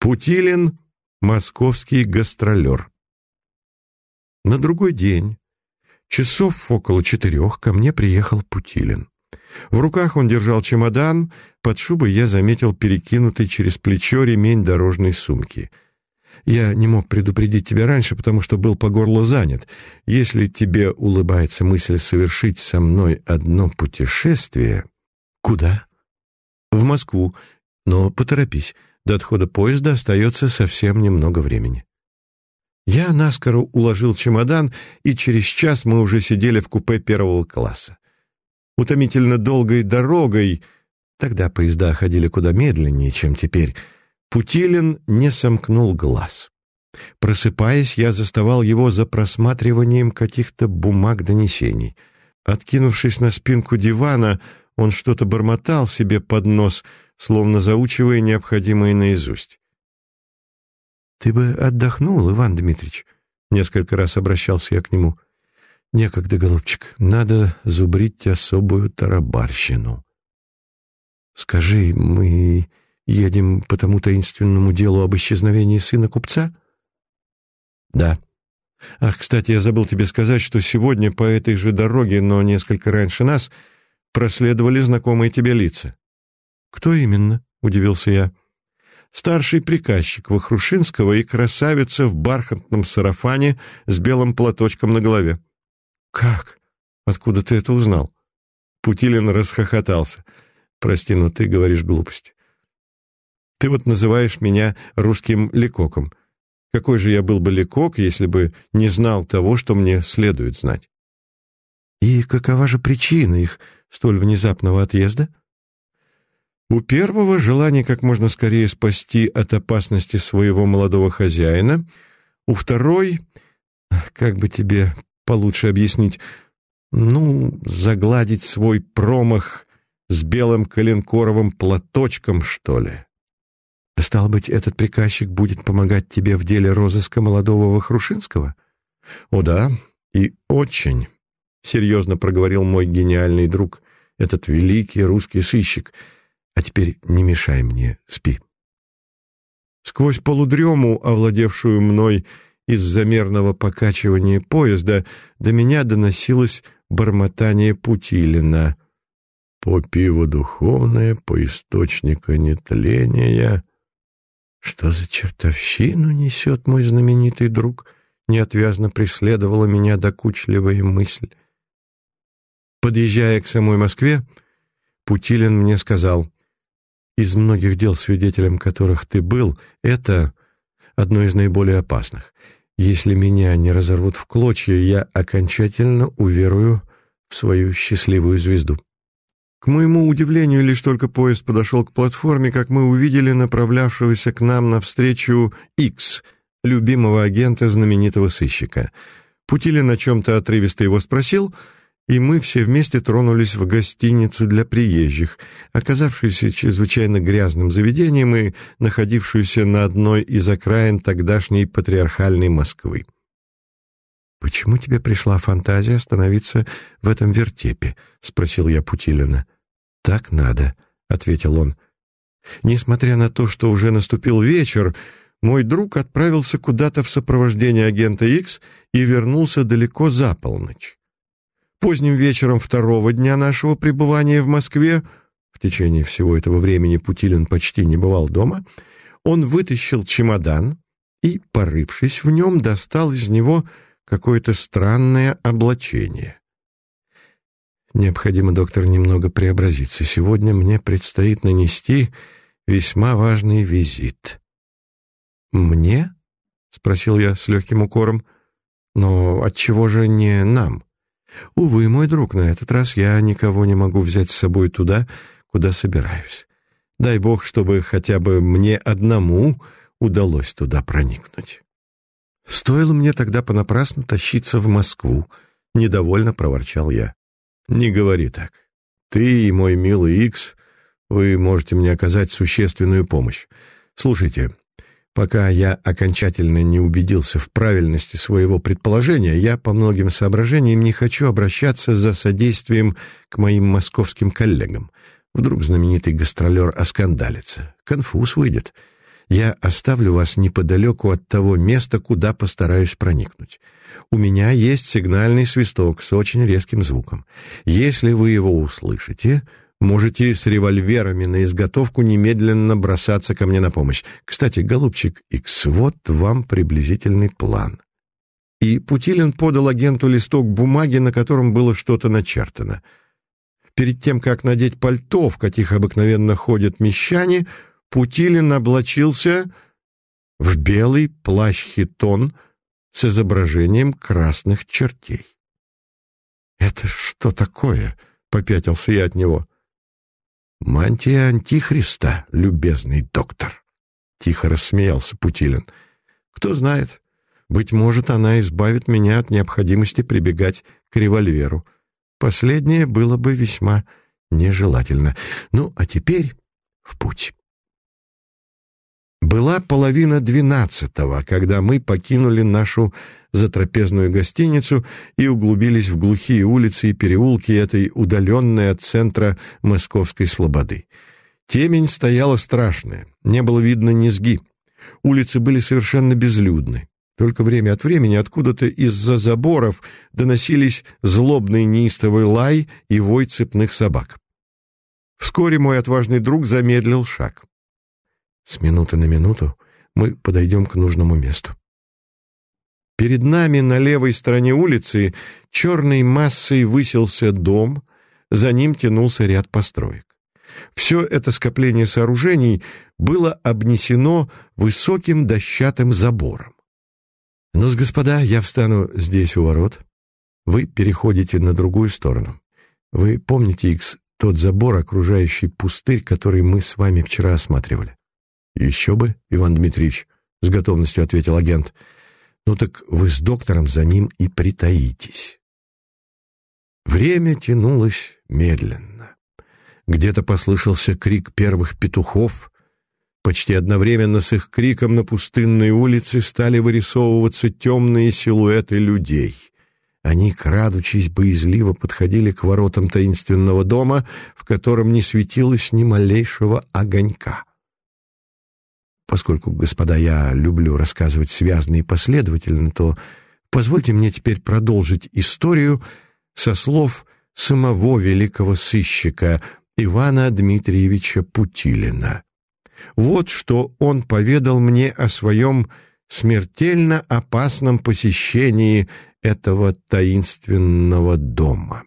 Путилин — московский гастролер. На другой день, часов около четырех, ко мне приехал Путилин. В руках он держал чемодан, под шубой я заметил перекинутый через плечо ремень дорожной сумки. Я не мог предупредить тебя раньше, потому что был по горло занят. Если тебе улыбается мысль совершить со мной одно путешествие... Куда? В Москву. Но поторопись. До отхода поезда остается совсем немного времени. Я наскоро уложил чемодан, и через час мы уже сидели в купе первого класса. Утомительно долгой дорогой, тогда поезда ходили куда медленнее, чем теперь, Путилин не сомкнул глаз. Просыпаясь, я заставал его за просматриванием каких-то бумаг-донесений. Откинувшись на спинку дивана, он что-то бормотал себе под нос — словно заучивая необходимое наизусть. «Ты бы отдохнул, Иван Дмитрич», — несколько раз обращался я к нему. «Некогда, голубчик, надо зубрить особую тарабарщину». «Скажи, мы едем по тому таинственному делу об исчезновении сына купца?» «Да», Ах, кстати, я забыл тебе сказать, что сегодня по этой же дороге, но несколько раньше нас, проследовали знакомые тебе лица. «Кто именно?» — удивился я. «Старший приказчик Вахрушинского и красавица в бархатном сарафане с белым платочком на голове». «Как? Откуда ты это узнал?» Путилин расхохотался. «Прости, но ты говоришь глупости. Ты вот называешь меня русским лекоком. Какой же я был бы лекок, если бы не знал того, что мне следует знать?» «И какова же причина их столь внезапного отъезда?» У первого желание как можно скорее спасти от опасности своего молодого хозяина, у второй, как бы тебе получше объяснить, ну, загладить свой промах с белым коленкоровым платочком, что ли. Стал быть, этот приказчик будет помогать тебе в деле розыска молодого Вахрушинского? О да, и очень, — серьезно проговорил мой гениальный друг, этот великий русский сыщик — а теперь не мешай мне, спи. Сквозь полудрему, овладевшую мной из-за мерного покачивания поезда, до меня доносилось бормотание Путилина. «По пиву духовное, по источнику нетления». «Что за чертовщину несет мой знаменитый друг?» Неотвязно преследовала меня докучливая мысль. Подъезжая к самой Москве, Путилин мне сказал, из многих дел, свидетелем которых ты был, это одно из наиболее опасных. Если меня не разорвут в клочья, я окончательно уверую в свою счастливую звезду. К моему удивлению, лишь только поезд подошел к платформе, как мы увидели направлявшегося к нам навстречу Икс, любимого агента знаменитого сыщика. Путилин о чем-то отрывисто его спросил — и мы все вместе тронулись в гостиницу для приезжих, оказавшуюся чрезвычайно грязным заведением и находившуюся на одной из окраин тогдашней патриархальной Москвы. «Почему тебе пришла фантазия остановиться в этом вертепе?» — спросил я Путилина. «Так надо», — ответил он. Несмотря на то, что уже наступил вечер, мой друг отправился куда-то в сопровождении агента X и вернулся далеко за полночь. Поздним вечером второго дня нашего пребывания в Москве, в течение всего этого времени Путилин почти не бывал дома, он вытащил чемодан и, порывшись в нем, достал из него какое-то странное облачение. Необходимо, доктор, немного преобразиться. Сегодня мне предстоит нанести весьма важный визит. «Мне?» — спросил я с легким укором. «Но отчего же не нам?» Увы, мой друг, на этот раз я никого не могу взять с собой туда, куда собираюсь. Дай бог, чтобы хотя бы мне одному удалось туда проникнуть. Стоило мне тогда понапрасну тащиться в Москву, недовольно проворчал я. Не говори так. Ты и мой милый Икс, вы можете мне оказать существенную помощь. Слушайте, Пока я окончательно не убедился в правильности своего предположения, я по многим соображениям не хочу обращаться за содействием к моим московским коллегам. Вдруг знаменитый гастролер оскандалится. Конфуз выйдет. Я оставлю вас неподалеку от того места, куда постараюсь проникнуть. У меня есть сигнальный свисток с очень резким звуком. Если вы его услышите, можете с револьверами на изготовку немедленно бросаться ко мне на помощь. Кстати, голубчик Икс, вот вам приблизительный план». И Путилин подал агенту листок бумаги, на котором было что-то начертано. Перед тем, как надеть пальто, в каких обыкновенно ходят мещане, Путилин облачился в белый плащ-хитон с изображением красных чертей. «Это что такое?» — попятился я от него. «Мантия Антихриста, любезный доктор», — тихо рассмеялся Путилин. «Кто знает, быть может, она избавит меня от необходимости прибегать к револьверу. Последнее было бы весьма нежелательно. Ну, а теперь в путь». Была половина двенадцатого, когда мы покинули нашу затрапезную гостиницу и углубились в глухие улицы и переулки этой удаленной от центра Московской слободы. Темень стояла страшная, не было видно низги. Улицы были совершенно безлюдны. Только время от времени откуда-то из-за заборов доносились злобный неистовый лай и вой цепных собак. Вскоре мой отважный друг замедлил шаг. С минуты на минуту мы подойдем к нужному месту. Перед нами на левой стороне улицы черной массой высился дом, за ним тянулся ряд построек. Все это скопление сооружений было обнесено высоким дощатым забором. ну господа, я встану здесь у ворот. Вы переходите на другую сторону. Вы помните, Икс, тот забор, окружающий пустырь, который мы с вами вчера осматривали? «Еще бы, Иван Дмитриевич», — с готовностью ответил агент. «Ну так вы с доктором за ним и притаитесь». Время тянулось медленно. Где-то послышался крик первых петухов. Почти одновременно с их криком на пустынной улице стали вырисовываться темные силуэты людей. Они, крадучись боязливо, подходили к воротам таинственного дома, в котором не светилось ни малейшего огонька. Поскольку, господа, я люблю рассказывать связно и последовательно, то позвольте мне теперь продолжить историю со слов самого великого сыщика Ивана Дмитриевича Путилина. Вот что он поведал мне о своем смертельно опасном посещении этого таинственного дома.